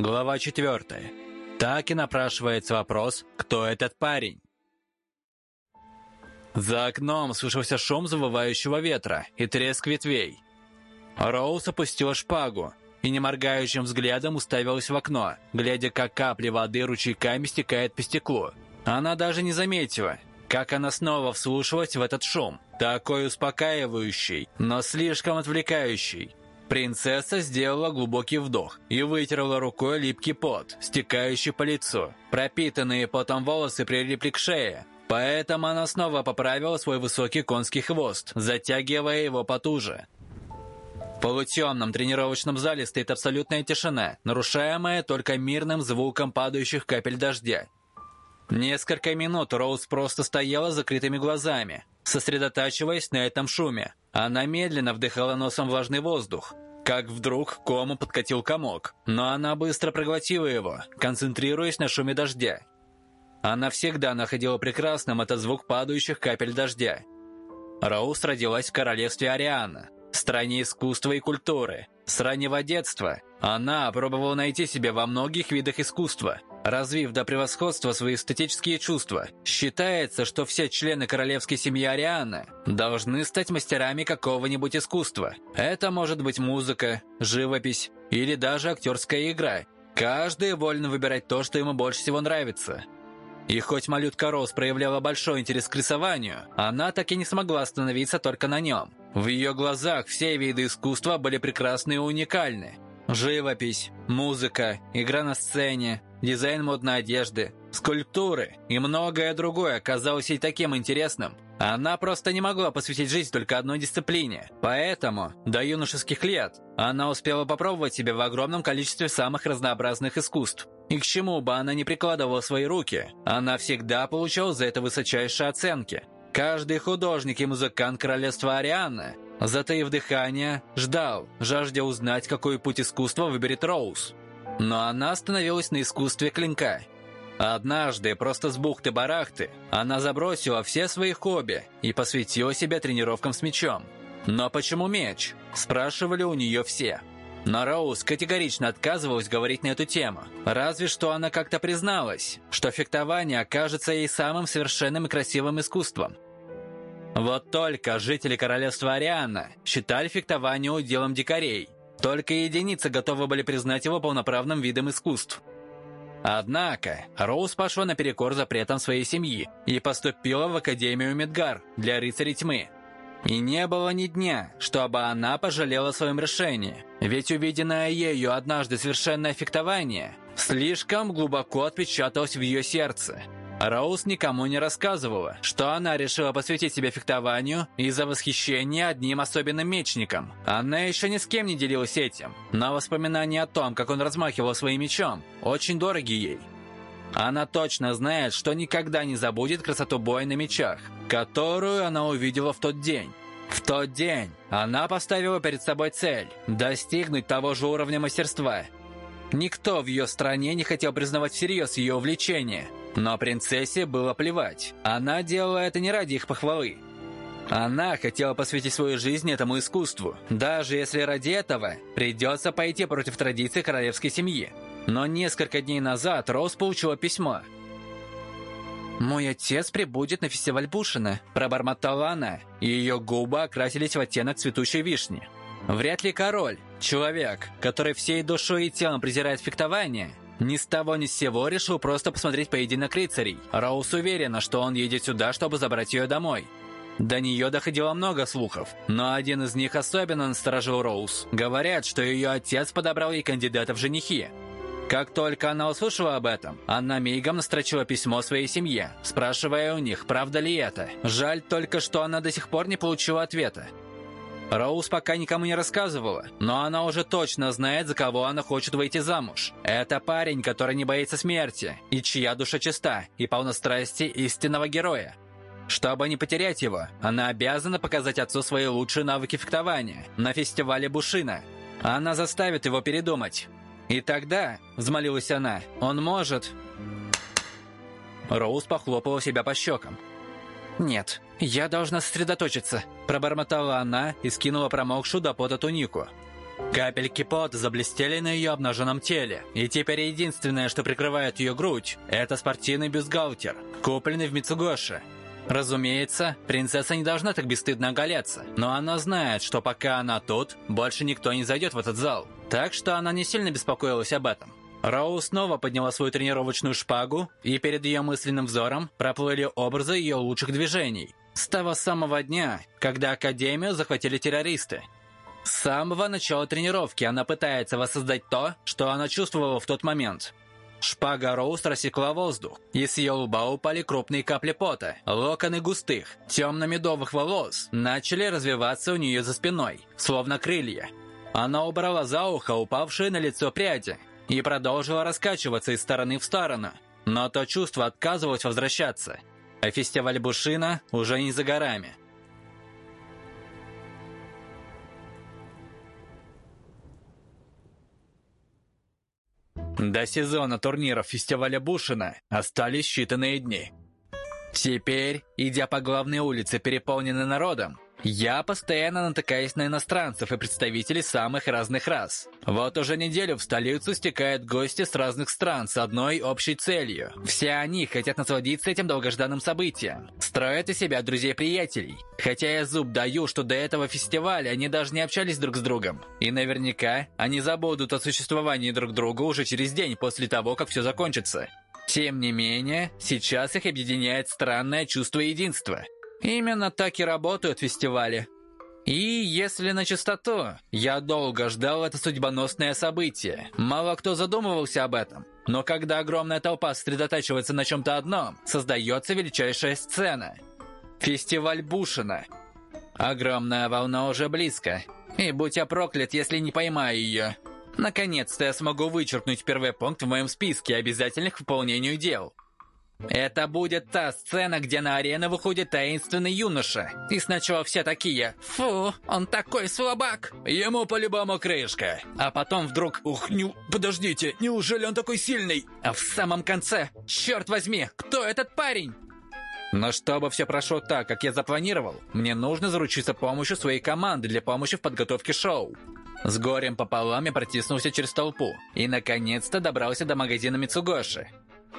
Глава 4. Так и напрашивается вопрос, кто этот парень? За окном слышался шум завывающего ветра и треск ветвей. Роуз опустила шпагу и неморгающим взглядом уставилась в окно, глядя, как капли воды ручейками стекают по стеклу. Она даже не заметила, как она снова вслушалась в этот шум, такой успокаивающий, но слишком отвлекающий. Принцесса сделала глубокий вдох и вытерла рукой липкий пот, стекающий по лицу. Пропитанные потом волосы прилипли к шее, поэтому она снова поправила свой высокий конский хвост, затягивая его потуже. В полутемном тренировочном зале стоит абсолютная тишина, нарушаемая только мирным звуком падающих капель дождя. Несколько минут Роуз просто стояла с закрытыми глазами, сосредотачиваясь на этом шуме. Она медленно вдыхала носом влажный воздух, как вдруг кому подкатил комок, но она быстро проглотила его, концентрируясь на шуме дождя. Она всегда находила прекрасным этот звук падающих капель дождя. Роуз родилась в королевстве Ариана, стране искусства и культуры. С раннего детства она пробовала найти себя во многих видах искусства, развив до превосходства свои эстетические чувства. Считается, что все члены королевской семьи Ариана должны стать мастерами какого-нибудь искусства. Это может быть музыка, живопись или даже актерская игра. Каждый волен выбирать то, что ему больше всего нравится. И хоть малютка Роуз проявляла большой интерес к рисованию, она так и не смогла остановиться только на нем. В ее глазах все виды искусства были прекрасны и уникальны. Живопись, музыка, игра на сцене, дизайн модной одежды, скульптуры и многое другое казалось ей таким интересным. Она просто не могла посвятить жизнь только одной дисциплине. Поэтому, до юношеских лет, она успела попробовать себя в огромном количестве самых разнообразных искусств. И к чему бы она ни прикладывала свои руки, она всегда получала за это высочайшие оценки. Каждый художник и музыкант королевства Арианы, затаив дыхание, ждал, жаждя узнать, какой путь искусства выберет Роуз. Но она остановилась на искусстве клинка. Однажды, просто с бухты-барахты, она забросила все свои хобби и посвятила себя тренировкам с мечом. «Но почему меч?» – спрашивали у нее все. Но Роуз категорично отказывалась говорить на эту тему. Разве что она как-то призналась, что фехтование окажется ей самым совершенным и красивым искусством. Вот только жители королевства Ариана считали фехтование уделом дикарей – только единицы готовы были признать его полноправным видом искусств. Однако, Роуз пошла наперекор запретам своей семьи и поступила в Академию Медгар для рыцарей тьмы. И не было ни дня, чтобы она пожалела о своем решении, ведь увиденное ею однажды совершенное фехтование слишком глубоко отпечаталось в ее сердце – Роуз никому не рассказывала, что она решила посвятить себя фехтованию из-за восхищения одним особенным мечником. Она еще ни с кем не делилась этим, но воспоминания о том, как он размахивал своим мечом, очень дороги ей. Она точно знает, что никогда не забудет красоту боя на мечах, которую она увидела в тот день. В тот день она поставила перед собой цель – достигнуть того же уровня мастерства. Никто в ее стране не хотел признавать всерьез ее увлечение – но принцессе было плевать. Она делала это не ради их похвалы. Она хотела посвятить свою жизнь этому искусству, даже если ради этого придется пойти против традиций королевской семьи. Но несколько дней назад Роуз получила письмо. «Мой отец прибудет на фестиваль Бушина», – пробормотала она, и ее губы окрасились в оттенок цветущей вишни. Вряд ли король, человек, который всей душой и телом презирает фехтование, ни с того ни с сего решил просто посмотреть поединок рыцарей. Роуз уверена, что он едет сюда, чтобы забрать ее домой. До нее доходило много слухов, но один из них особенно насторожил Роуз. Говорят, что ее отец подобрал ей кандидата в женихи. Как только она услышала об этом, она мигом настрочила письмо своей семье, спрашивая у них, правда ли это. Жаль только, что она до сих пор не получила ответа. Роуз пока никому не рассказывала, но она уже точно знает, за кого она хочет выйти замуж. Это парень, который не боится смерти, и чья душа чиста, и полна страсти истинного героя. Чтобы не потерять его, она обязана показать отцу свои лучшие навыки фехтования на фестивале Бушина. Она заставит его передумать. И тогда, взмолилась она, он может... Роуз похлопала себя по щекам. «Нет, я должна сосредоточиться», – пробормотала она и скинула промокшую до пота тунику. Капельки пота заблестели на ее обнаженном теле, и теперь единственное, что прикрывает ее грудь, это спортивный бюстгальтер, купленный в Мицугоши. Разумеется, принцесса не должна так бесстыдно оголяться, но она знает, что пока она тут, больше никто не зайдет в этот зал. Так что она не сильно беспокоилась об этом. Роу снова подняла свою тренировочную шпагу, и перед ее мысленным взором проплыли образы ее лучших движений. С того самого дня, когда Академию захватили террористы. С самого начала тренировки она пытается воссоздать то, что она чувствовала в тот момент. Шпага Роуз рассекла воздух, и с ее лба упали крупные капли пота. Локоны густых, темно-медовых волос начали развиваться у нее за спиной, словно крылья. Она убрала за ухо упавшие на лицо пряди и продолжила раскачиваться из стороны в сторону. Но то чувство отказывалось возвращаться. А фестиваль Бушина уже не за горами. До сезона турниров фестиваля Бушина остались считанные дни. Теперь, идя по главной улице, переполненной народом, я постоянно натыкаюсь на иностранцев и представителей самых разных рас. Вот уже неделю в столицу стекают гости с разных стран с одной общей целью. Все они хотят насладиться этим долгожданным событием. Строят из себя друзей-приятелей. Хотя я зуб даю, что до этого фестиваля они даже не общались друг с другом. И наверняка они забудут о существовании друг друга уже через день после того, как все закончится. Тем не менее, сейчас их объединяет странное чувство единства – Именно так и работают фестивали. И если на чистоту, я долго ждал это судьбоносное событие. Мало кто задумывался об этом. Но когда огромная толпа сосредотачивается на чем-то одном, создается величайшая сцена. Фестиваль Бушина. Огромная волна уже близко. И будь я проклят, если не поймаю ее. Наконец-то я смогу вычеркнуть первый пункт в моем списке обязательных к выполнению дел. Это будет та сцена, где на арену выходит таинственный юноша. И сначала все такие «Фу, он такой слабак!» Ему по-любому крышка. А потом вдруг «Ух, не... подождите, неужели он такой сильный?» А в самом конце «Черт возьми, кто этот парень?» Но чтобы все прошло так, как я запланировал, мне нужно заручиться помощью своей команды для помощи в подготовке шоу. С горем пополам я протиснулся через толпу и, наконец-то, добрался до магазина Мицугоши.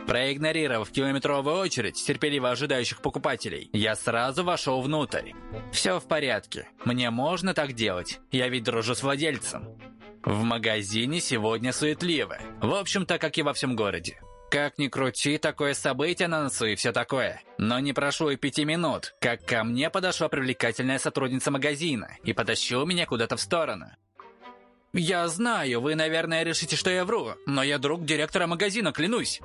Проигнорировав километровую очередь терпеливо ожидающих покупателей, я сразу вошел внутрь. Все в порядке. Мне можно так делать. Я ведь дружу с владельцем. В магазине сегодня суетливо. В общем-то, как и во всем городе. Как ни крути, такое событие на носу и все такое. Но не прошло и пяти минут, как ко мне подошла привлекательная сотрудница магазина и потащила меня куда-то в сторону. «Я знаю, вы, наверное, решите, что я вру, но я друг директора магазина, клянусь.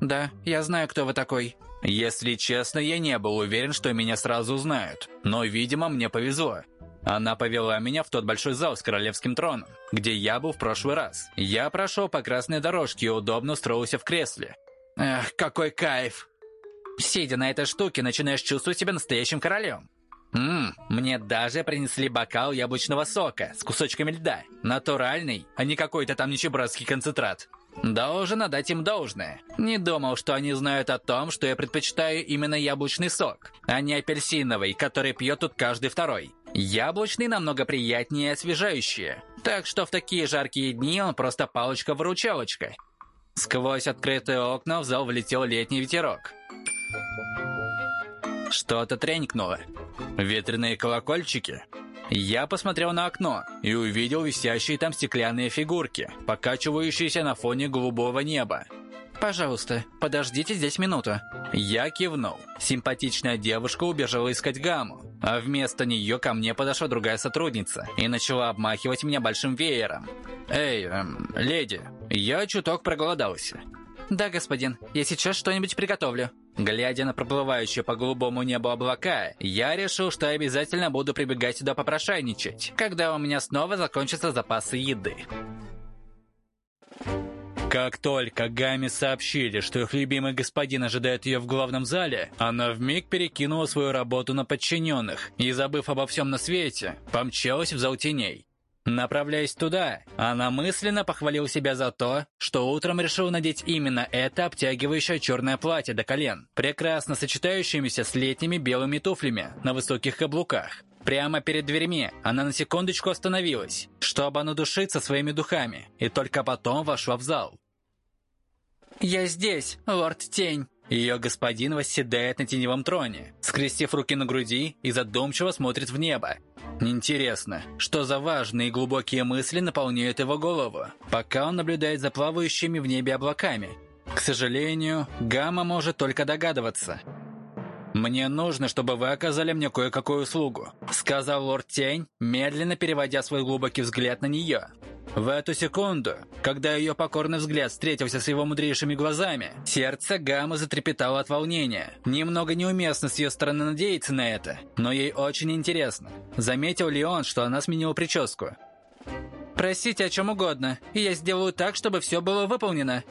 «Да, я знаю, кто вы такой». Если честно, я не был уверен, что меня сразу узнают. Но, видимо, мне повезло. Она повела меня в тот большой зал с королевским троном, где я был в прошлый раз. Я прошел по красной дорожке и удобно устроился в кресле. Эх, какой кайф! Сидя на этой штуке, начинаешь чувствовать себя настоящим королем. Ммм, мне даже принесли бокал яблочного сока с кусочками льда. Натуральный, а не какой-то там нищебродский концентрат. Должен отдать им должное. Не думал, что они знают о том, что я предпочитаю именно яблочный сок, а не апельсиновый, который пьет тут каждый второй. Яблочный намного приятнее и освежающее. Так что в такие жаркие дни он просто палочка-выручалочка. Сквозь открытые окна в зал влетел летний ветерок. Что-то тренькнуло. Ветряные колокольчики. Я посмотрел на окно и увидел висящие там стеклянные фигурки, покачивающиеся на фоне голубого неба. «Пожалуйста, подождите здесь минуту». Я кивнул. Симпатичная девушка убежала искать гамму, а вместо нее ко мне подошла другая сотрудница и начала обмахивать меня большим веером. «Эй, эм, леди, я чуток проголодался. «Да, господин, я сейчас что-нибудь приготовлю». Глядя на проплывающие по голубому небу облака, я решил, что обязательно буду прибегать сюда попрошайничать, когда у меня снова закончатся запасы еды. Как только Гами сообщили, что их любимый господин ожидает ее в главном зале, она вмиг перекинула свою работу на подчиненных и, забыв обо всем на свете, помчалась в зал теней. Направляясь туда, она мысленно похвалил себя за то, что утром решил надеть именно это обтягивающее черное платье до колен, прекрасно сочетающимися с летними белыми туфлями на высоких каблуках. Прямо перед дверьми она на секундочку остановилась, чтобы надушиться своими духами, и только потом вошла в зал. «Я здесь, лорд Тень!» Ее господин восседает на теневом троне, скрестив руки на груди и задумчиво смотрит в небо. Интересно, что за важные и глубокие мысли наполняют его голову, пока он наблюдает за плавающими в небе облаками. К сожалению, Гамма может только догадываться. «Мне нужно, чтобы вы оказали мне кое-какую услугу», сказал лорд Тень, медленно переводя свой глубокий взгляд на нее. В эту секунду, когда ее покорный взгляд встретился с его мудрейшими глазами, сердце Гаммы затрепетало от волнения. Немного неуместно с ее стороны надеяться на это, но ей очень интересно. Заметил ли он, что она сменила прическу? «Просите о чем угодно, и я сделаю так, чтобы все было выполнено»,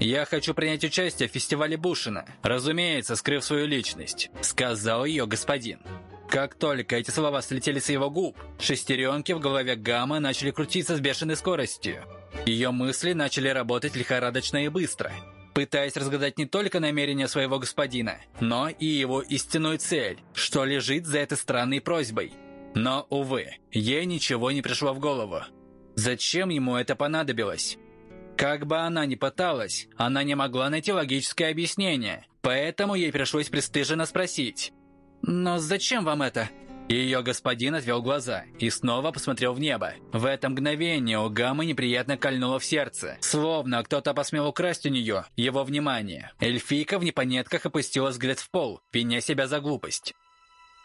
«Я хочу принять участие в фестивале Бушина, разумеется, скрыв свою личность», — сказал ее господин. Как только эти слова слетели с его губ, шестеренки в голове Гамма начали крутиться с бешеной скоростью. Ее мысли начали работать лихорадочно и быстро, пытаясь разгадать не только намерения своего господина, но и его истинную цель, что лежит за этой странной просьбой. Но, увы, ей ничего не пришло в голову. Зачем ему это понадобилось? Как бы она ни пыталась, она не могла найти логическое объяснение, поэтому ей пришлось пристыженно спросить. «Но зачем вам это?» Ее господин отвел глаза и снова посмотрел в небо. В это мгновение у Гаммы неприятно кольнуло в сердце, словно кто-то посмел украсть у нее его внимание. Эльфийка в непонетках опустила взгляд в пол, виня себя за глупость.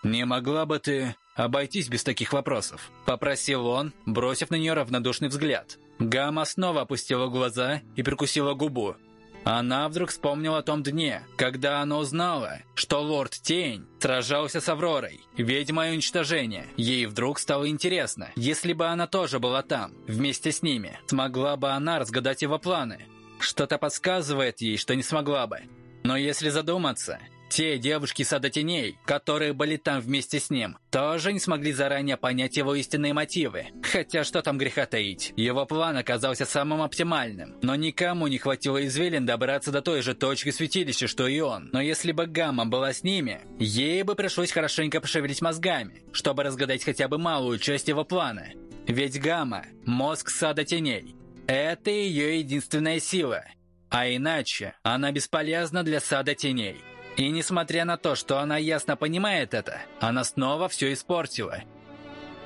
«Не могла бы ты обойтись без таких вопросов?» – попросил он, бросив на нее равнодушный взгляд. Гамма снова опустила глаза и прикусила губу, она вдруг вспомнила о том дне, когда она узнала, что лорд Тень сражался с Авророй, ведьмой уничтожения. Ей вдруг стало интересно, если бы она тоже была там, вместе с ними, смогла бы она разгадать его планы. Что-то подсказывает ей, что не смогла бы. Но если задуматься, те девушки Сада Теней, которые были там вместе с ним, тоже не смогли заранее понять его истинные мотивы. Хотя что там греха таить, его план оказался самым оптимальным. Но никому не хватило извилин добраться до той же точки святилища, что и он. Но если бы Гамма была с ними, ей бы пришлось хорошенько пошевелить мозгами, чтобы разгадать хотя бы малую часть его плана. Ведь Гамма – мозг Сада Теней. Это ее единственная сила. А иначе она бесполезна для Сада Теней. И несмотря на то, что она ясно понимает это, она снова все испортила.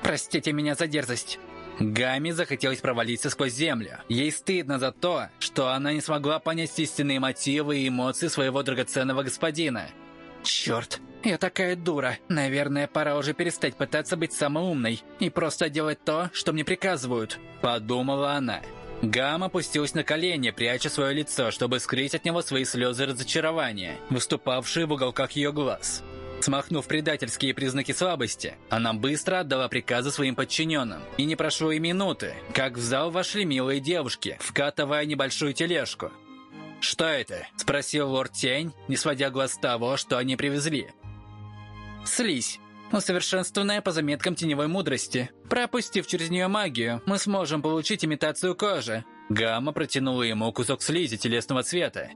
«Простите меня за дерзость». Гами захотелось провалиться сквозь землю. Ей стыдно за то, что она не смогла понять истинные мотивы и эмоции своего драгоценного господина. «Черт, я такая дура. Наверное, пора уже перестать пытаться быть самой умной и просто делать то, что мне приказывают», — подумала она. Гам опустилась на колени, пряча свое лицо, чтобы скрыть от него свои слезы разочарования, выступавшие в уголках ее глаз. Смахнув предательские признаки слабости, она быстро отдала приказы своим подчиненным. И не прошло и минуты, как в зал вошли милые девушки, вкатывая небольшую тележку. «Что это?» – спросил лорд Тень, не сводя глаз с того, что они привезли. «Слизь. Усовершенствованная по заметкам теневой мудрости. Пропустив через нее магию, мы сможем получить имитацию кожи. Гамма протянула ему кусок слизи телесного цвета.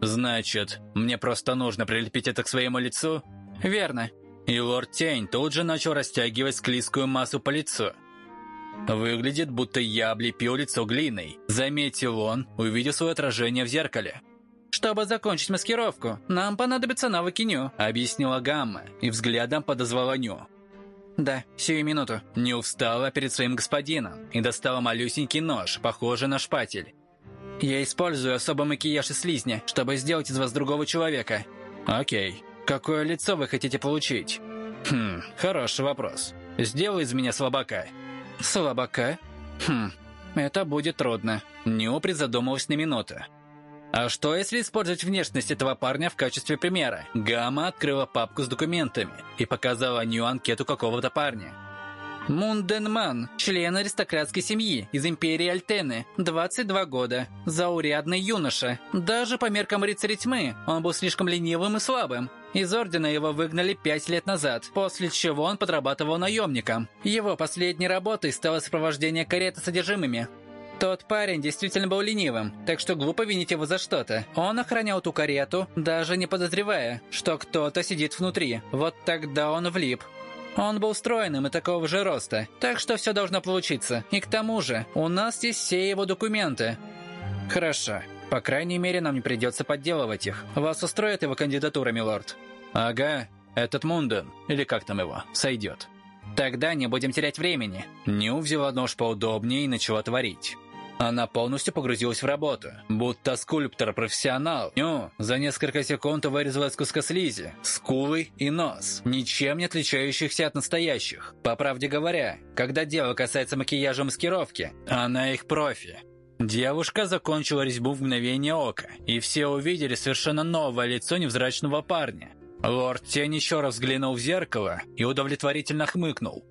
«Значит, мне просто нужно прилепить это к своему лицу?» «Верно». И лорд Тень тут же начал растягивать склизкую массу по лицу. «Выглядит, будто я облепил лицо глиной», — заметил он, увидев свое отражение в зеркале. «Чтобы закончить маскировку, нам понадобятся навыки Ню», — объяснила Гамма и взглядом подозвала Ню. «Да, сию минуту». Ню встала перед своим господином и достала малюсенький нож, похожий на шпатель. «Я использую особый макияж из слизня, чтобы сделать из вас другого человека». «Окей. Какое лицо вы хотите получить?» «Хм, хороший вопрос. Сделай из меня слабака». «Слабака? Хм, это будет трудно». Ню призадумалась на минуту. А что, если использовать внешность этого парня в качестве примера? Гамма открыла папку с документами и показала Нью анкету какого-то парня. Мунденман, член аристократской семьи из империи Альтены, 22 года, заурядный юноша. Даже по меркам рыцаря тьмы он был слишком ленивым и слабым. Из ордена его выгнали пять лет назад, после чего он подрабатывал наемником. Его последней работой стало сопровождение кареты содержимыми. Тот парень действительно был ленивым, так что глупо винить его за что-то. Он охранял ту карету, даже не подозревая, что кто-то сидит внутри. Вот тогда он влип. Он был стройным и такого же роста, так что все должно получиться. И к тому же, у нас есть все его документы. Хорошо. По крайней мере, нам не придется подделывать их. Вас устроит его кандидатура, милорд? Ага, этот Мунден, или как там его, сойдет. Тогда не будем терять времени. Ню взяла нож поудобнее и начала творить. Она полностью погрузилась в работу, будто скульптор-профессионал. Ню за несколько секунд вырезала из куска слизи, скулы и нос, ничем не отличающихся от настоящих. По правде говоря, когда дело касается макияжа маскировки, она их профи. Девушка закончила резьбу в мгновение ока, и все увидели совершенно новое лицо невзрачного парня. Лорд Тень еще раз взглянул в зеркало и удовлетворительно хмыкнул.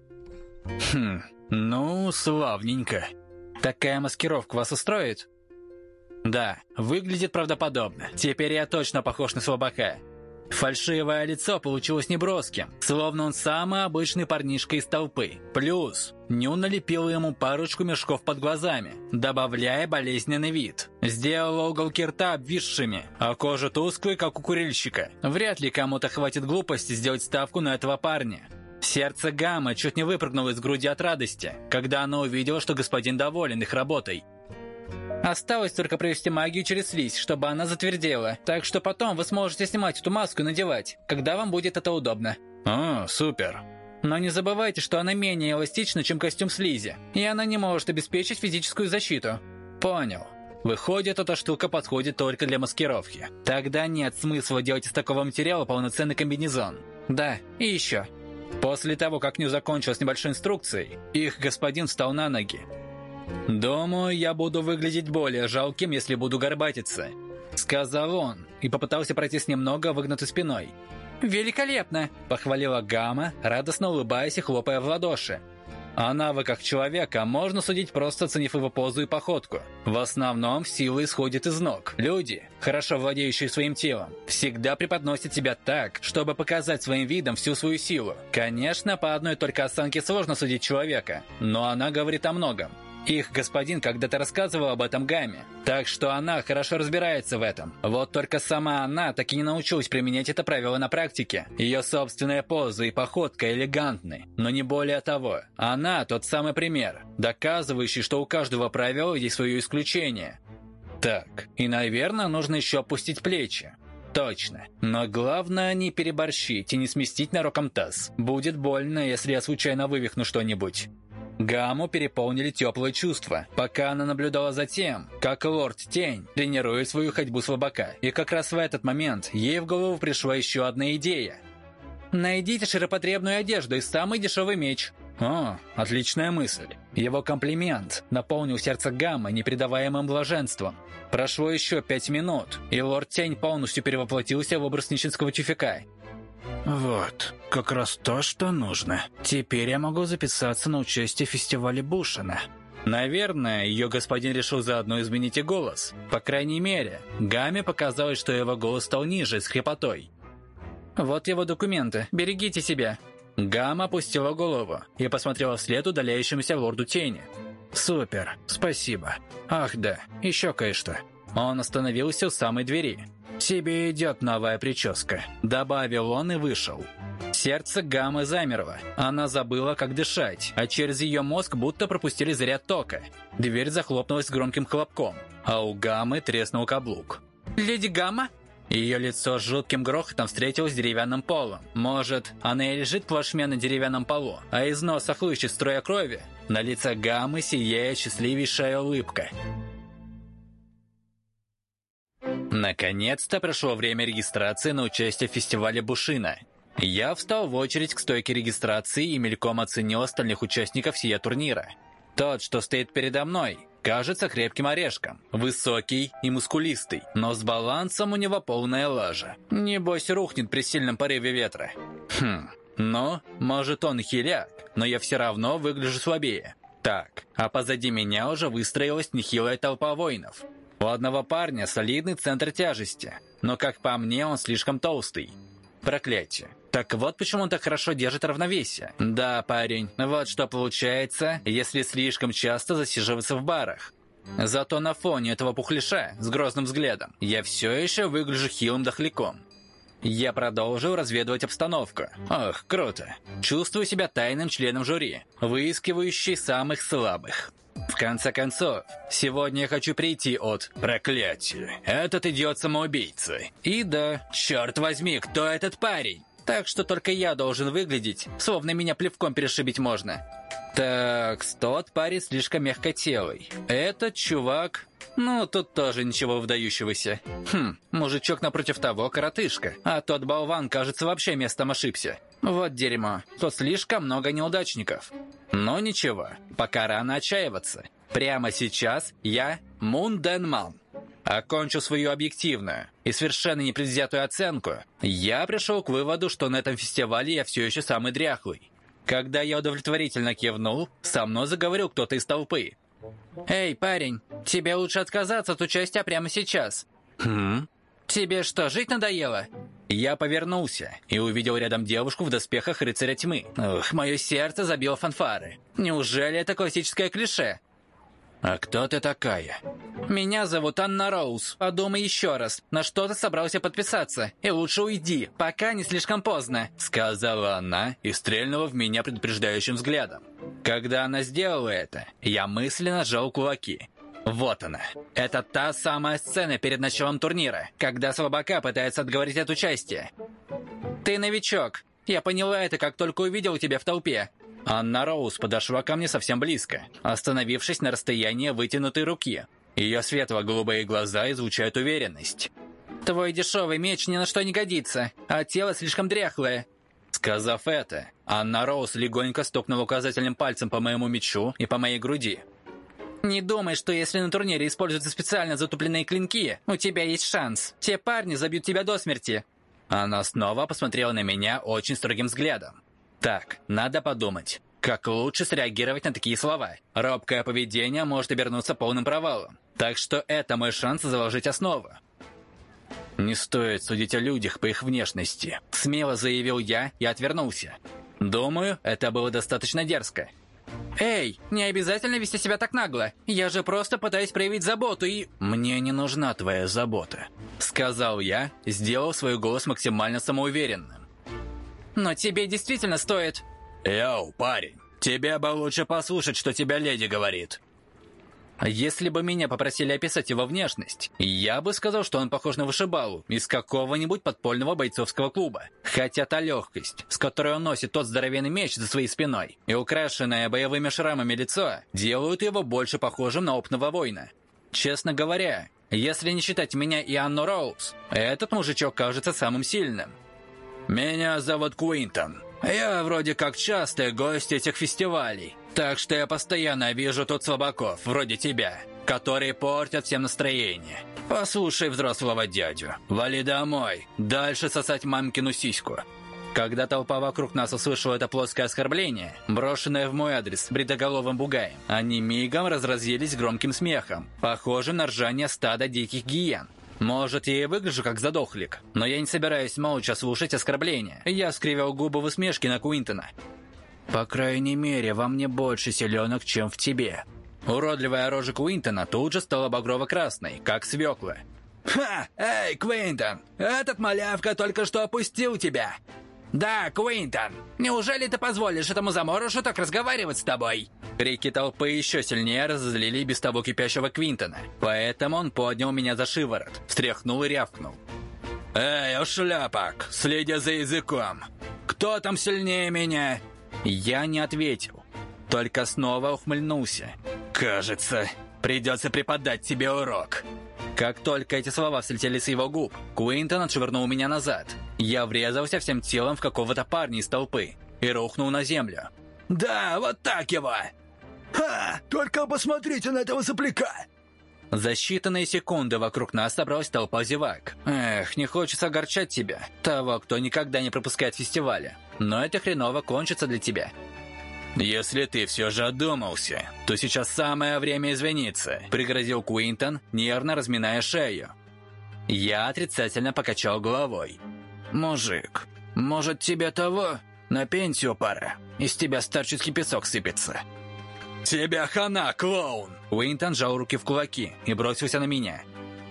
«Хм, ну, славненько. Такая маскировка вас устроит?» «Да, выглядит правдоподобно. Теперь я точно похож на слабака. Фальшивое лицо получилось неброским, словно он самый обычный парнишка из толпы. Плюс Ню налепила ему парочку мешков под глазами, добавляя болезненный вид. Сделала уголки рта обвисшими, а кожа тусклой, как у курильщика. Вряд ли кому-то хватит глупости сделать ставку на этого парня. Сердце Гамма чуть не выпрыгнуло из груди от радости, когда она увидела, что господин доволен их работой. Осталось только провести магию через слизь, чтобы она затвердела. Так что потом вы сможете снимать эту маску и надевать, когда вам будет это удобно. О, супер. Но не забывайте, что она менее эластична, чем костюм слизи, и она не может обеспечить физическую защиту. Понял. Выходит, эта штука подходит только для маскировки. Тогда нет смысла делать из такого материала полноценный комбинезон. Да, и еще. После того, как Ню закончил с небольшой инструкцией, их господин встал на ноги. «Думаю, я буду выглядеть более жалким, если буду горбатиться», — сказал он, и попытался пройтись немного выгнутой спиной. «Великолепно!» — похвалила Гамма, радостно улыбаясь и хлопая в ладоши. О навыках человека можно судить просто оценив его позу и походку. В основном сила исходит из ног. Люди, хорошо владеющие своим телом, всегда преподносят себя так, чтобы показать своим видом всю свою силу. Конечно, по одной только осанке сложно судить человека, но она говорит о многом. Их господин когда-то рассказывал об этом Гаме, так что она хорошо разбирается в этом. Вот только сама она так и не научилась применять это правило на практике. Ее собственная поза и походка элегантны, но не более того. Она тот самый пример, доказывающий, что у каждого правила есть свое исключение. Так, и, наверное, нужно еще опустить плечи. Точно. Но главное не переборщить и не сместить нароком таз. Будет больно, если я случайно вывихну что-нибудь. Гаму переполнили теплые чувства, пока она наблюдала за тем, как лорд Тень тренирует свою ходьбу слабака. И как раз в этот момент ей в голову пришла еще одна идея. «Найдите широпотребную одежду и самый дешевый меч». О, отличная мысль. Его комплимент наполнил сердце Гаммы непередаваемым блаженством. Прошло еще пять минут, и лорд Тень полностью перевоплотился в образ нищенского тюфяка вот, как раз то, что нужно. Теперь я могу записаться на участие в фестивале Бушина. Наверное, ее господин решил заодно изменить и голос. По крайней мере, Гаме показалось, что его голос стал ниже, с хрипотой. «Вот его документы. Берегите себя». Гамма опустила голову и посмотрела вслед удаляющемуся лорду тени. «Супер, спасибо. Ах да, еще кое-что». Он остановился у самой двери. «Тебе идет новая прическа», — добавил он и вышел. Сердце Гаммы замерло. Она забыла, как дышать, а через ее мозг будто пропустили заряд тока. Дверь захлопнулась громким хлопком, а у Гаммы треснул каблук. «Леди Гамма?» Ее лицо с жутким грохотом встретилось с деревянным полом. Может, она и лежит плашмя на деревянном полу, а из носа хлыщет строя крови? На лице Гаммы сияет счастливейшая улыбка. Наконец-то пришло время регистрации на участие в фестивале Бушина. Я встал в очередь к стойке регистрации и мельком оценил остальных участников сия турнира. Тот, что стоит передо мной, кажется крепким орешком. Высокий и мускулистый, но с балансом у него полная лажа. Небось, рухнет при сильном порыве ветра. Хм, ну, может он хиляк, но я все равно выгляжу слабее. Так, а позади меня уже выстроилась нехилая толпа воинов. У одного парня солидный центр тяжести, но, как по мне, он слишком толстый. Проклятие. Так вот почему он так хорошо держит равновесие. Да, парень, вот что получается, если слишком часто засиживаться в барах. Зато на фоне этого пухляша с грозным взглядом я все еще выгляжу хилым дохляком. Я продолжил разведывать обстановку. Ох, круто. Чувствую себя тайным членом жюри, выискивающий самых слабых. В конце концов, сегодня я хочу прийти от проклятия. Этот идиот самоубийца. И да, черт возьми, кто этот парень? Так что только я должен выглядеть, словно меня плевком перешибить можно. Так, тот парень слишком мягкотелый. Этот чувак... Ну, тут тоже ничего выдающегося. Хм, мужичок напротив того коротышка. А тот болван, кажется, вообще местом ошибся. Вот дерьмо. Тут слишком много неудачников. Но ничего, пока рано отчаиваться. Прямо сейчас я Мун Денман. Окончив свою объективную и совершенно непредвзятую оценку, я пришел к выводу, что на этом фестивале я все еще самый дряхлый. Когда я удовлетворительно кивнул, со мной заговорил кто-то из толпы. «Эй, парень, тебе лучше отказаться от участия прямо сейчас». «Хм?» «Тебе что, жить надоело?» Я повернулся и увидел рядом девушку в доспехах рыцаря тьмы. Ух, мое сердце забило фанфары. Неужели это классическое клише? «А кто ты такая?» «Меня зовут Анна Роуз. Подумай еще раз, на что ты собрался подписаться. И лучше уйди, пока не слишком поздно», — сказала она и стрельнула в меня предупреждающим взглядом. Когда она сделала это, я мысленно сжал кулаки. Вот она. Это та самая сцена перед началом турнира, когда слабака пытается отговорить от участия. «Ты новичок. Я поняла это, как только увидел тебя в толпе. Анна Роуз подошла ко мне совсем близко, остановившись на расстоянии вытянутой руки. Ее светло-голубые глаза излучают уверенность. «Твой дешевый меч ни на что не годится, а тело слишком дряхлое». Сказав это, Анна Роуз легонько стукнула указательным пальцем по моему мечу и по моей груди. «Не думай, что если на турнире используются специально затупленные клинки, у тебя есть шанс. Те парни забьют тебя до смерти». Она снова посмотрела на меня очень строгим взглядом. Так, надо подумать. Как лучше среагировать на такие слова? Робкое поведение может обернуться полным провалом. Так что это мой шанс заложить основу. Не стоит судить о людях по их внешности. Смело заявил я и отвернулся. Думаю, это было достаточно дерзко. «Эй, не обязательно вести себя так нагло. Я же просто пытаюсь проявить заботу и...» «Мне не нужна твоя забота», — сказал я, сделав свой голос максимально самоуверенным. Но тебе действительно стоит... Йоу, парень, тебе бы лучше послушать, что тебя леди говорит. Если бы меня попросили описать его внешность, я бы сказал, что он похож на вышибалу из какого-нибудь подпольного бойцовского клуба. Хотя та легкость, с которой он носит тот здоровенный меч за своей спиной, и украшенное боевыми шрамами лицо, делают его больше похожим на опытного воина. Честно говоря, если не считать меня и Анну Роуз, этот мужичок кажется самым сильным. «Меня зовут Куинтон. Я вроде как частый гость этих фестивалей, так что я постоянно вижу тут слабаков, вроде тебя, которые портят всем настроение. Послушай взрослого дядю, вали домой, дальше сосать мамкину сиську». Когда толпа вокруг нас услышала это плоское оскорбление, брошенное в мой адрес бредоголовым бугаем, они мигом разразились громким смехом, похожим на ржание стада диких гиен. Может, я и выгляжу как задохлик, но я не собираюсь молча слушать оскорбления. Я скривил губы в усмешке на Куинтона. По крайней мере, во мне больше селенок, чем в тебе. Уродливая рожа Куинтона тут же стала багрово-красной, как свекла. «Ха! Эй, Куинтон! Этот малявка только что опустил тебя! «Да, Куинтон, неужели ты позволишь этому заморышу так разговаривать с тобой?» Крики толпы еще сильнее разозлили без того кипящего Квинтона. Поэтому он поднял меня за шиворот, встряхнул и рявкнул. «Эй, шляпок, следя за языком! Кто там сильнее меня?» Я не ответил, только снова ухмыльнулся. «Кажется, придется преподать тебе урок». Как только эти слова слетели с его губ, Куинтон отшвырнул меня назад. Я врезался всем телом в какого-то парня из толпы и рухнул на землю. «Да, вот так его!» «Ха! Только посмотрите на этого сопляка!» За считанные секунды вокруг нас собралась толпа зевак. Эх, не хочется огорчать тебя, того, кто никогда не пропускает фестиваля. Но это хреново кончится для тебя. «Если ты все же одумался, то сейчас самое время извиниться», — пригрозил Куинтон, нервно разминая шею. Я отрицательно покачал головой. «Мужик, может тебе того? На пенсию пора. Из тебя старческий песок сыпется». «Тебя хана, клоун!» Уинтон сжал руки в кулаки и бросился на меня.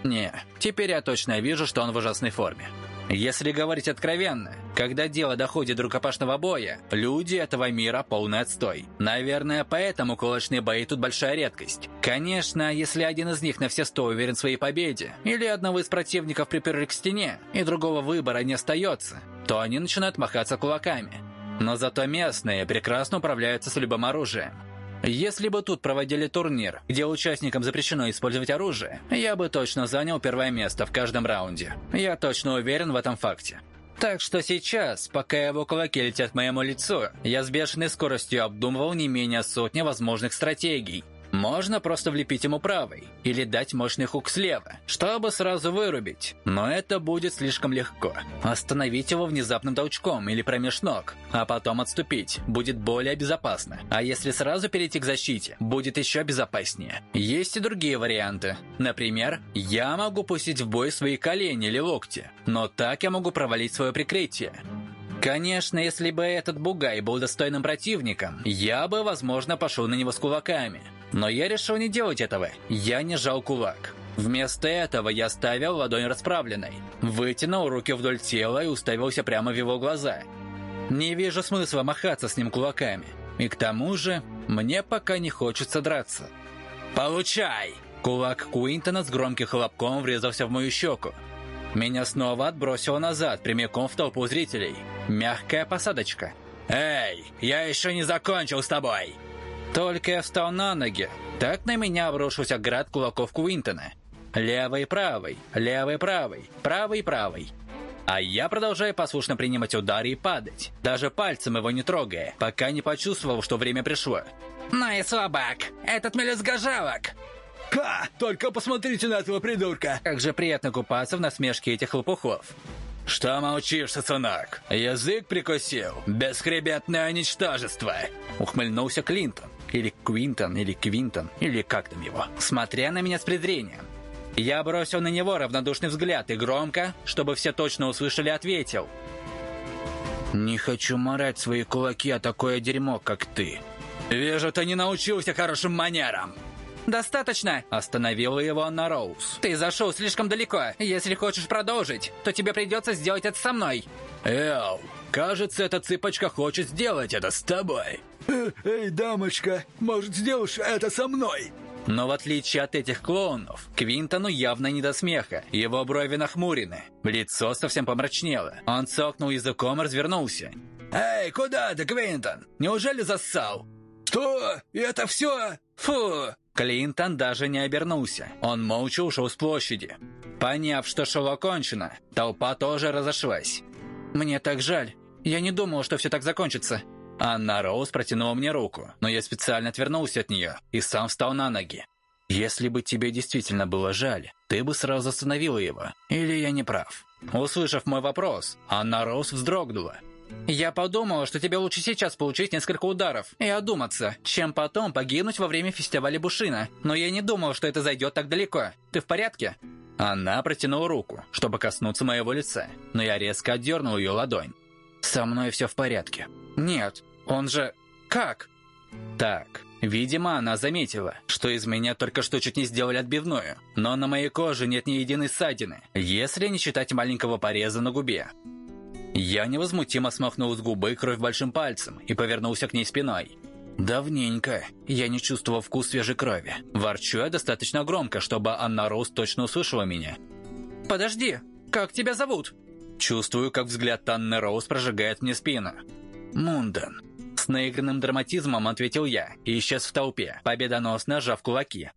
«Не, теперь я точно вижу, что он в ужасной форме». Если говорить откровенно, когда дело доходит до рукопашного боя, люди этого мира полный отстой. Наверное, поэтому кулачные бои тут большая редкость. Конечно, если один из них на все сто уверен в своей победе, или одного из противников приперли к стене, и другого выбора не остается, то они начинают махаться кулаками. Но зато местные прекрасно управляются с любым оружием. Если бы тут проводили турнир, где участникам запрещено использовать оружие, я бы точно занял первое место в каждом раунде. Я точно уверен в этом факте. Так что сейчас, пока его кулаки летят к моему лицу, я с бешеной скоростью обдумывал не менее сотни возможных стратегий, можно просто влепить ему правой или дать мощный хук слева, чтобы сразу вырубить. Но это будет слишком легко. Остановить его внезапным толчком или промеж ног, а потом отступить, будет более безопасно. А если сразу перейти к защите, будет еще безопаснее. Есть и другие варианты. Например, я могу пустить в бой свои колени или локти, но так я могу провалить свое прикрытие. Конечно, если бы этот бугай был достойным противником, я бы, возможно, пошел на него с кулаками. Но я решил не делать этого. Я не жал кулак. Вместо этого я ставил ладонь расправленной, вытянул руки вдоль тела и уставился прямо в его глаза. Не вижу смысла махаться с ним кулаками. И к тому же, мне пока не хочется драться. «Получай!» Кулак Куинтона с громким хлопком врезался в мою щеку. Меня снова отбросило назад, прямиком в толпу зрителей. Мягкая посадочка. «Эй, я еще не закончил с тобой!» Только я встал на ноги. Так на меня обрушился град кулаков Куинтона. Левый, правый, левый, правый, правый, правый. А я продолжаю послушно принимать удары и падать, даже пальцем его не трогая, пока не почувствовал, что время пришло. «Ну и слабак! Этот мелюзгожалок!» «Ха! Только посмотрите на этого придурка!» Как же приятно купаться в насмешке этих лопухов. «Что молчишь, сынок? Язык прикусил? Бесхребетное ничтожество!» Ухмыльнулся Клинтон. Или Квинтон, или Квинтон, или как там его. Смотря на меня с презрением. Я бросил на него равнодушный взгляд и громко, чтобы все точно услышали, ответил. «Не хочу морать свои кулаки о такое дерьмо, как ты. Вижу, ты не научился хорошим манерам». «Достаточно!» – остановила его Анна Роуз. «Ты зашел слишком далеко. Если хочешь продолжить, то тебе придется сделать это со мной». «Эл, кажется, эта цыпочка хочет сделать это с тобой». «Эй, дамочка, может, сделаешь это со мной?» Но в отличие от этих клоунов, Квинтону явно не до смеха. Его брови нахмурены. Лицо совсем помрачнело. Он цокнул языком и развернулся. «Эй, куда ты, Квинтон? Неужели зассал?» «Что? Это все? Фу!» Клинтон даже не обернулся. Он молча ушел с площади. Поняв, что шоу окончено, толпа тоже разошлась. «Мне так жаль. Я не думал, что все так закончится». Анна Роуз протянула мне руку, но я специально отвернулся от нее и сам встал на ноги. «Если бы тебе действительно было жаль, ты бы сразу остановила его. Или я не прав?» Услышав мой вопрос, Анна Роуз вздрогнула. «Я подумала, что тебе лучше сейчас получить несколько ударов и одуматься, чем потом погибнуть во время фестиваля Бушина. Но я не думал, что это зайдет так далеко. Ты в порядке?» Она протянула руку, чтобы коснуться моего лица, но я резко отдернул ее ладонь. «Со мной все в порядке». «Нет, он же... Как?» «Так, видимо, она заметила, что из меня только что чуть не сделали отбивную, но на моей коже нет ни единой ссадины, если не считать маленького пореза на губе. Я невозмутимо смахнул с губы кровь большим пальцем и повернулся к ней спиной. Давненько я не чувствовал вкус свежей крови. Ворчу я достаточно громко, чтобы Анна Роуз точно услышала меня. «Подожди, как тебя зовут?» Чувствую, как взгляд Анны Роуз прожигает мне спину. «Мунден». С наигранным драматизмом ответил я и исчез в толпе, победоносно сжав кулаки.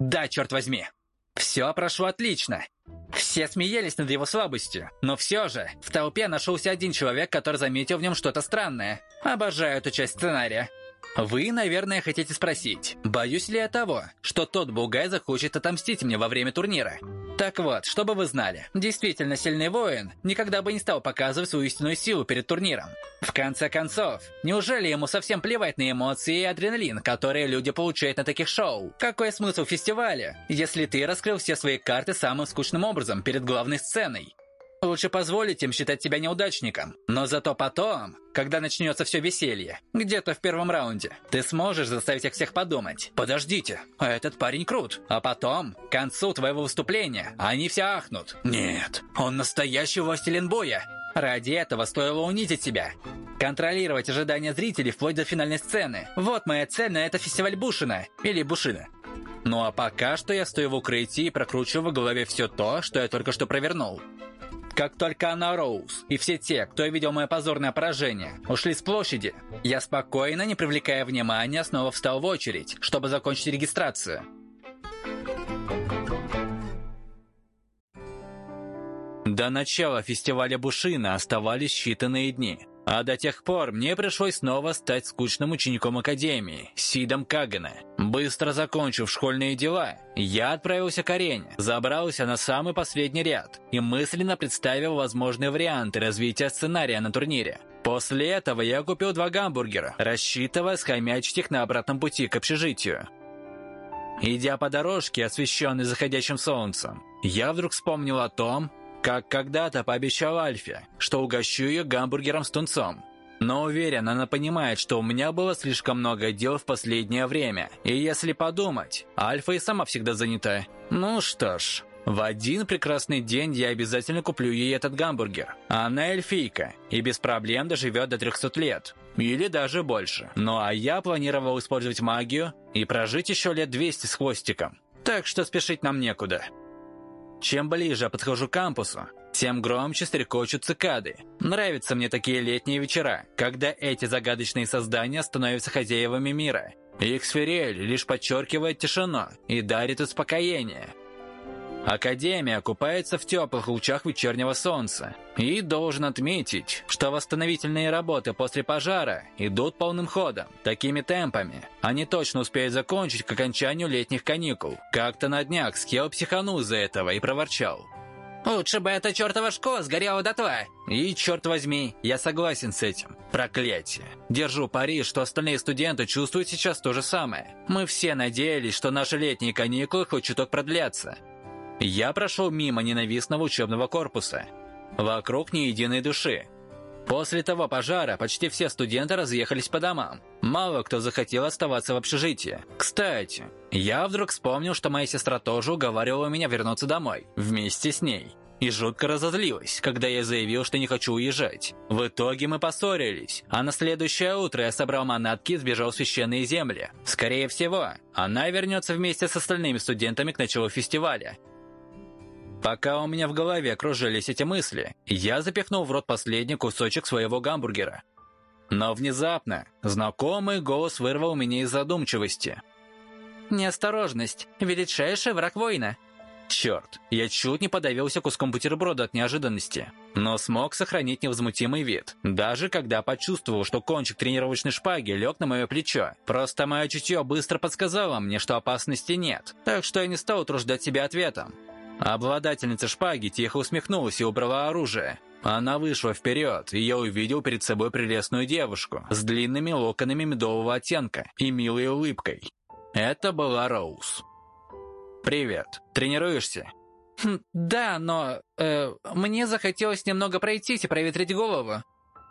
«Да, черт возьми! Все прошло отлично!» Все смеялись над его слабостью, но все же в толпе нашелся один человек, который заметил в нем что-то странное. Обожаю эту часть сценария. Вы, наверное, хотите спросить, боюсь ли я того, что тот бугай захочет отомстить мне во время турнира? Так вот, чтобы вы знали, действительно сильный воин никогда бы не стал показывать свою истинную силу перед турниром. В конце концов, неужели ему совсем плевать на эмоции и адреналин, которые люди получают на таких шоу? Какой смысл фестиваля, если ты раскрыл все свои карты самым скучным образом перед главной сценой? Лучше позволить им считать тебя неудачником. Но зато потом, когда начнется все веселье, где-то в первом раунде, ты сможешь заставить их всех подумать. Подождите, а этот парень крут. А потом, к концу твоего выступления, они все ахнут. Нет, он настоящий властелин боя. Ради этого стоило унизить себя. Контролировать ожидания зрителей вплоть до финальной сцены. Вот моя цель на это фестиваль Бушина. Или Бушина. Ну а пока что я стою в укрытии и прокручиваю в голове все то, что я только что провернул. Как только она Роуз и все те, кто видел мое позорное поражение, ушли с площади, я спокойно, не привлекая внимания, снова встал в очередь, чтобы закончить регистрацию. До начала фестиваля Бушина оставались считанные дни. А до тех пор мне пришлось снова стать скучным учеником Академии, Сидом Кагана. Быстро закончив школьные дела, я отправился к арене, забрался на самый последний ряд и мысленно представил возможные варианты развития сценария на турнире. После этого я купил два гамбургера, рассчитывая схомячить их на обратном пути к общежитию. Идя по дорожке, освещенной заходящим солнцем, я вдруг вспомнил о том, как когда-то пообещал Альфе, что угощу ее гамбургером с тунцом. Но уверен, она понимает, что у меня было слишком много дел в последнее время. И если подумать, Альфа и сама всегда занята. Ну что ж, в один прекрасный день я обязательно куплю ей этот гамбургер. Она эльфийка и без проблем доживет до 300 лет. Или даже больше. Ну а я планировал использовать магию и прожить еще лет 200 с хвостиком. Так что спешить нам некуда. Чем ближе я подхожу к кампусу, тем громче стрекочут цикады. Нравятся мне такие летние вечера, когда эти загадочные создания становятся хозяевами мира. Их сферель лишь подчеркивает тишину и дарит успокоение. Академия купается в теплых лучах вечернего солнца. И должен отметить, что восстановительные работы после пожара идут полным ходом, такими темпами. Они точно успеют закончить к окончанию летних каникул. Как-то на днях Скел психанул из-за этого и проворчал. «Лучше бы эта чертова школа сгорела дотла!» И, черт возьми, я согласен с этим. Проклятие. Держу пари, что остальные студенты чувствуют сейчас то же самое. Мы все надеялись, что наши летние каникулы хоть чуток продлятся. Я прошел мимо ненавистного учебного корпуса. Вокруг ни единой души. После того пожара почти все студенты разъехались по домам. Мало кто захотел оставаться в общежитии. Кстати, я вдруг вспомнил, что моя сестра тоже уговаривала меня вернуться домой, вместе с ней. И жутко разозлилась, когда я заявил, что не хочу уезжать. В итоге мы поссорились, а на следующее утро я собрал манатки и сбежал в священные земли. Скорее всего, она вернется вместе с остальными студентами к началу фестиваля. Пока у меня в голове кружились эти мысли, я запихнул в рот последний кусочек своего гамбургера. Но внезапно знакомый голос вырвал меня из задумчивости. «Неосторожность – величайший враг воина». Черт, я чуть не подавился куском бутерброда от неожиданности, но смог сохранить невозмутимый вид, даже когда почувствовал, что кончик тренировочной шпаги лег на мое плечо. Просто мое чутье быстро подсказало мне, что опасности нет, так что я не стал утруждать себя ответом. Обладательница шпаги тихо усмехнулась и убрала оружие. Она вышла вперед, и я увидел перед собой прелестную девушку с длинными локонами медового оттенка и милой улыбкой. Это была Роуз. «Привет. Тренируешься?» хм, «Да, но... Э, мне захотелось немного пройтись и проветрить голову.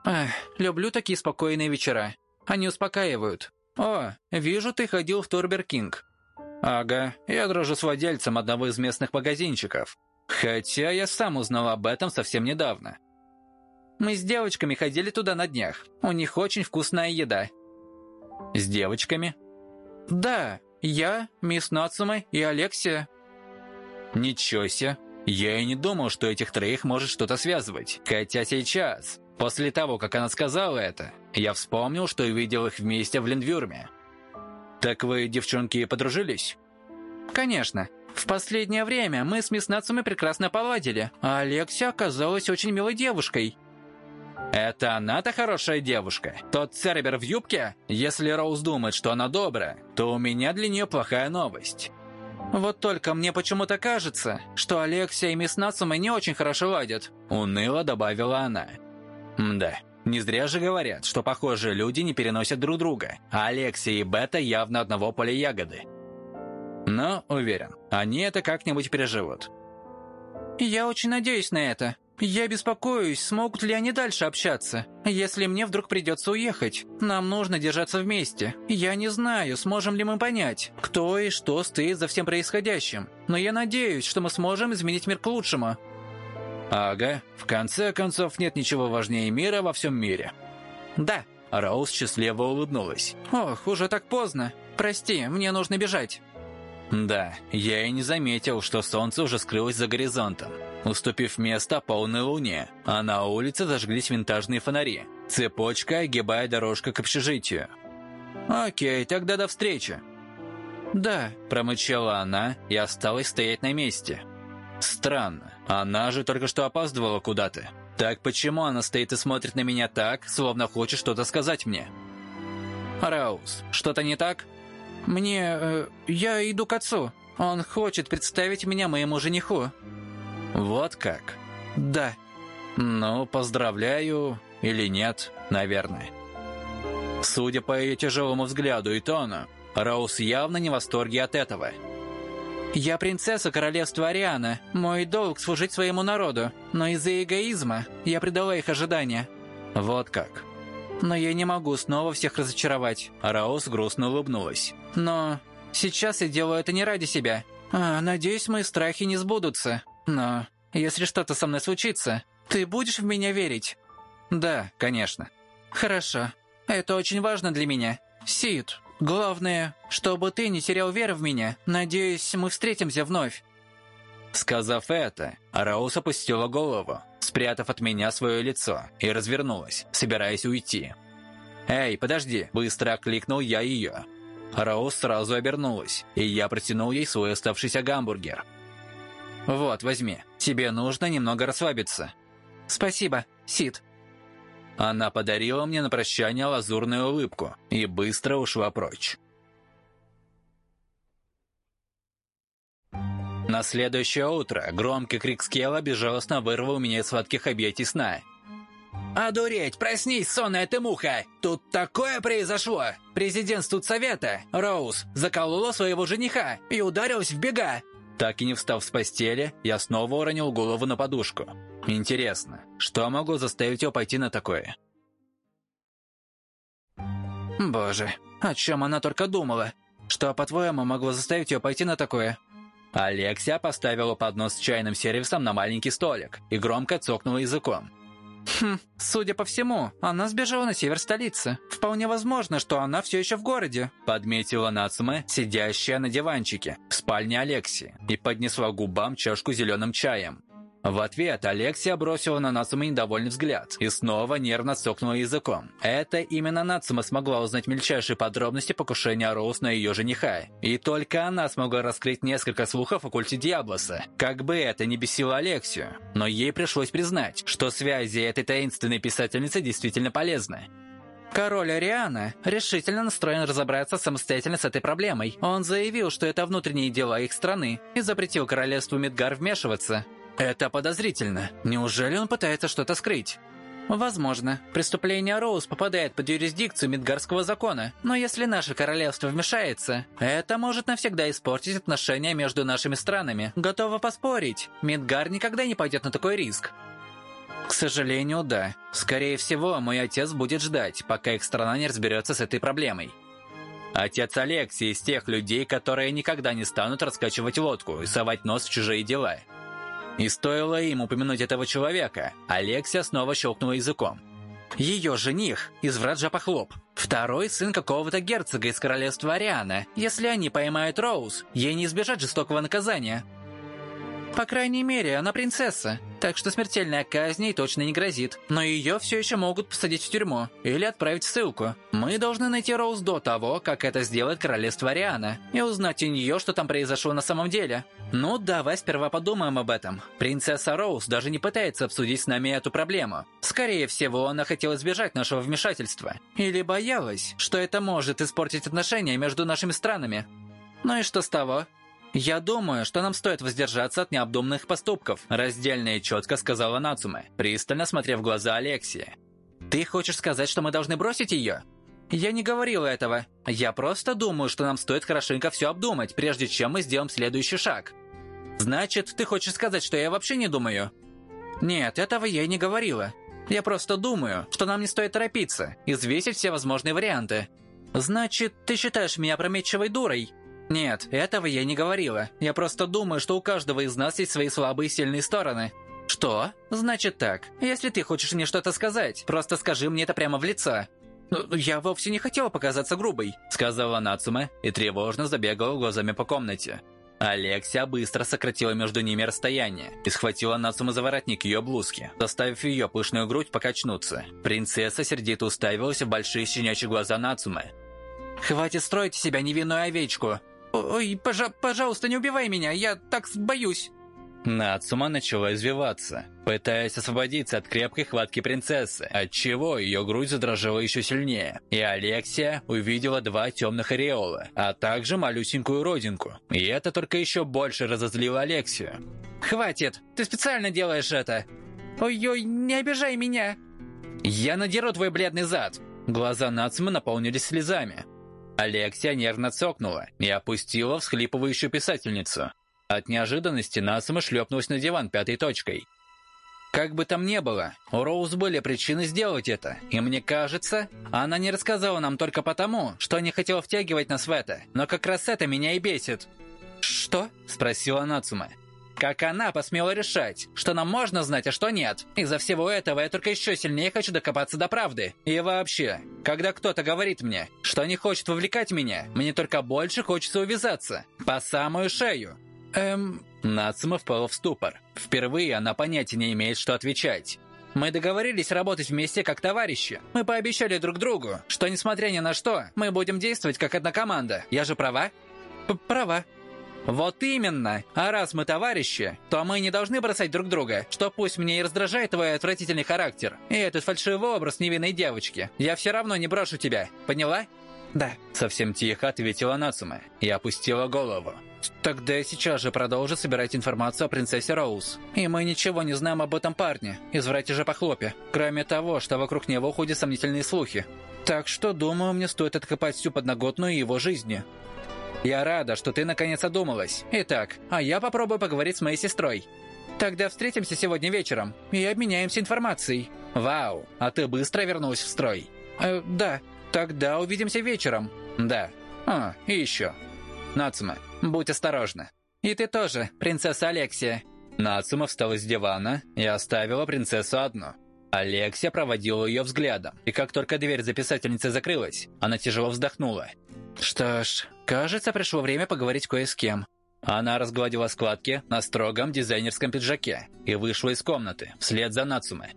Эх, люблю такие спокойные вечера. Они успокаивают. О, вижу, ты ходил в Турбер Кинг. Ага, я дружу с владельцем одного из местных магазинчиков. Хотя я сам узнал об этом совсем недавно. Мы с девочками ходили туда на днях. У них очень вкусная еда. С девочками? Да, я, мисс Нацума и Алексия. Ничего себе. Я и не думал, что этих троих может что-то связывать. Хотя сейчас, после того, как она сказала это, я вспомнил, что видел их вместе в Линдвюрме. «Так вы, девчонки, подружились?» «Конечно. В последнее время мы с мисс Нацуми прекрасно поладили, а Алексия оказалась очень милой девушкой». «Это она-то хорошая девушка? Тот Цербер в юбке? Если Роуз думает, что она добрая, то у меня для нее плохая новость». «Вот только мне почему-то кажется, что Алексия и мисс Нацума не очень хорошо ладят», — уныло добавила она. «Да, не зря же говорят, что похожие люди не переносят друг друга, а Алексия и Бета явно одного поля ягоды. Но, уверен, они это как-нибудь переживут. «Я очень надеюсь на это. Я беспокоюсь, смогут ли они дальше общаться, если мне вдруг придется уехать. Нам нужно держаться вместе. Я не знаю, сможем ли мы понять, кто и что стоит за всем происходящим. Но я надеюсь, что мы сможем изменить мир к лучшему. Ага, в конце концов нет ничего важнее мира во всем мире. Да. Роуз счастливо улыбнулась. Ох, уже так поздно. Прости, мне нужно бежать. Да, я и не заметил, что солнце уже скрылось за горизонтом, уступив место полной луне, а на улице зажглись винтажные фонари, цепочка, огибая дорожку к общежитию. «Окей, тогда до встречи». «Да», — промычала она и осталась стоять на месте. «Странно, она же только что опаздывала куда-то. Так почему она стоит и смотрит на меня так, словно хочет что-то сказать мне?» «Раус, что-то не так?» «Мне... Э, я иду к отцу. Он хочет представить меня моему жениху». «Вот как?» «Да». «Ну, поздравляю. Или нет, наверное». Судя по ее тяжелому взгляду и тону, Роуз явно не в восторге от этого. «Я принцесса королевства Ариана. Мой долг служить своему народу. Но из-за эгоизма я предала их ожидания». «Вот как?» но я не могу снова всех разочаровать». Раус грустно улыбнулась. «Но сейчас я делаю это не ради себя. А, надеюсь, мои страхи не сбудутся. Но если что-то со мной случится, ты будешь в меня верить?» «Да, конечно». «Хорошо. Это очень важно для меня. Сид, главное, чтобы ты не терял веры в меня. Надеюсь, мы встретимся вновь». Сказав это, Раус опустила голову, спрятав от меня свое лицо, и развернулась, собираясь уйти. «Эй, подожди!» – быстро окликнул я ее. Раус сразу обернулась, и я протянул ей свой оставшийся гамбургер. «Вот, возьми. Тебе нужно немного расслабиться». «Спасибо, Сид». Она подарила мне на прощание лазурную улыбку и быстро ушла прочь. На следующее утро громкий крик Скелла безжалостно вырвал меня из сладких объятий сна. «Одуреть! Проснись, сонная ты муха! Тут такое произошло! Президент студсовета, Роуз, заколола своего жениха и ударилась в бега!» Так и не встав с постели, я снова уронил голову на подушку. Интересно, что могло заставить ее пойти на такое? Боже, о чем она только думала? Что, по-твоему, могло заставить ее пойти на такое? Алексия поставила поднос с чайным сервисом на маленький столик и громко цокнула языком. «Хм, судя по всему, она сбежала на север столицы. Вполне возможно, что она все еще в городе», подметила Нацуме, сидящая на диванчике в спальне Алексии, и поднесла губам чашку зеленым чаем. В ответ Алексия бросила на Нацума недовольный взгляд и снова нервно цокнула языком. Это именно Нацума смогла узнать мельчайшие подробности покушения Роуз на ее жениха. И только она смогла раскрыть несколько слухов о культе Диаблоса. Как бы это ни бесило Алексию, но ей пришлось признать, что связи этой таинственной писательницы действительно полезны. Король Ариана решительно настроен разобраться самостоятельно с этой проблемой. Он заявил, что это внутренние дела их страны, и запретил королевству Мидгар вмешиваться. Это подозрительно. Неужели он пытается что-то скрыть? Возможно. Преступление Роуз попадает под юрисдикцию Мидгарского закона, но если наше королевство вмешается, это может навсегда испортить отношения между нашими странами. Готова поспорить, Мидгар никогда не пойдет на такой риск. К сожалению, да. Скорее всего, мой отец будет ждать, пока их страна не разберется с этой проблемой. Отец Алексей из тех людей, которые никогда не станут раскачивать лодку и совать нос в чужие дела. И стоило им упомянуть этого человека, Алексия снова щелкнула языком. Ее жених из Враджа Похлоп. Второй сын какого-то герцога из королевства Ариана. Если они поймают Роуз, ей не избежать жестокого наказания. По крайней мере, она принцесса, так что смертельная казнь ей точно не грозит. Но ее все еще могут посадить в тюрьму или отправить в ссылку. Мы должны найти Роуз до того, как это сделает королевство Ариана, и узнать у нее, что там произошло на самом деле. Ну, давай сперва подумаем об этом. Принцесса Роуз даже не пытается обсудить с нами эту проблему. Скорее всего, она хотела избежать нашего вмешательства. Или боялась, что это может испортить отношения между нашими странами. Ну и что с того? «Я думаю, что нам стоит воздержаться от необдуманных поступков», раздельно и четко сказала Нацуме, пристально смотрев в глаза Алексии. «Ты хочешь сказать, что мы должны бросить ее?» «Я не говорила этого. Я просто думаю, что нам стоит хорошенько все обдумать, прежде чем мы сделаем следующий шаг». «Значит, ты хочешь сказать, что я вообще не думаю?» Нет, этого я и не говорила. Я просто думаю, что нам не стоит торопиться и взвесить все возможные варианты. Значит, ты считаешь меня опрометчивой дурой? Нет, этого я не говорила. Я просто думаю, что у каждого из нас есть свои слабые и сильные стороны. Что? Значит так. Если ты хочешь мне что-то сказать, просто скажи мне это прямо в лицо. «Ну, «Я вовсе не хотела показаться грубой», — сказала Нацуме и тревожно забегала глазами по комнате. Алексия быстро сократила между ними расстояние и схватила Нацуму за воротник ее блузки, заставив ее пышную грудь покачнуться. Принцесса сердито уставилась в большие щенячьи глаза Нацумы. «Хватит строить себя невинную овечку!» «Ой, пожа пожалуйста, не убивай меня, я так боюсь!» Нацума начала извиваться, пытаясь освободиться от крепкой хватки принцессы, отчего ее грудь задрожала еще сильнее. И Алексия увидела два темных ореола, а также малюсенькую родинку. И это только еще больше разозлило Алексию. «Хватит! Ты специально делаешь это!» «Ой-ой, не обижай меня!» «Я надеру твой бледный зад!» Глаза Нацумы наполнились слезами. Алексия нервно цокнула и опустила всхлипывающую писательницу. От неожиданности Насама шлепнулась на диван пятой точкой. Как бы там ни было, у Роуз были причины сделать это, и мне кажется, она не рассказала нам только потому, что не хотела втягивать нас в это, но как раз это меня и бесит. «Что?» – спросила Нацума. «Как она посмела решать, что нам можно знать, а что нет? Из-за всего этого я только еще сильнее хочу докопаться до правды. И вообще, когда кто-то говорит мне, что не хочет вовлекать меня, мне только больше хочется увязаться. По самую шею. Эм... Нацума впала в ступор. Впервые она понятия не имеет, что отвечать. Мы договорились работать вместе как товарищи. Мы пообещали друг другу, что несмотря ни на что, мы будем действовать как одна команда. Я же права? П права. Вот именно. А раз мы товарищи, то мы не должны бросать друг друга, что пусть мне и раздражает твой отвратительный характер. И этот фальшивый образ невинной девочки. Я все равно не брошу тебя. Поняла? «Да», — совсем тихо ответила Нацуме и опустила голову. «Тогда я сейчас же продолжу собирать информацию о принцессе Роуз. И мы ничего не знаем об этом парне, изврате же похлопе, кроме того, что вокруг него ходят сомнительные слухи. Так что, думаю, мне стоит откопать всю подноготную его жизни». «Я рада, что ты наконец одумалась. Итак, а я попробую поговорить с моей сестрой. Тогда встретимся сегодня вечером и обменяемся информацией». «Вау, а ты быстро вернулась в строй?» э, «Да, Тогда увидимся вечером. Да. А, и еще. Нацума, будь осторожна. И ты тоже, принцесса Алексия. Нацума встала с дивана и оставила принцессу одну. Алексия проводила ее взглядом, и как только дверь за писательницей закрылась, она тяжело вздохнула. «Что ж, кажется, пришло время поговорить кое с кем». Она разгладила складки на строгом дизайнерском пиджаке и вышла из комнаты вслед за Нацумой.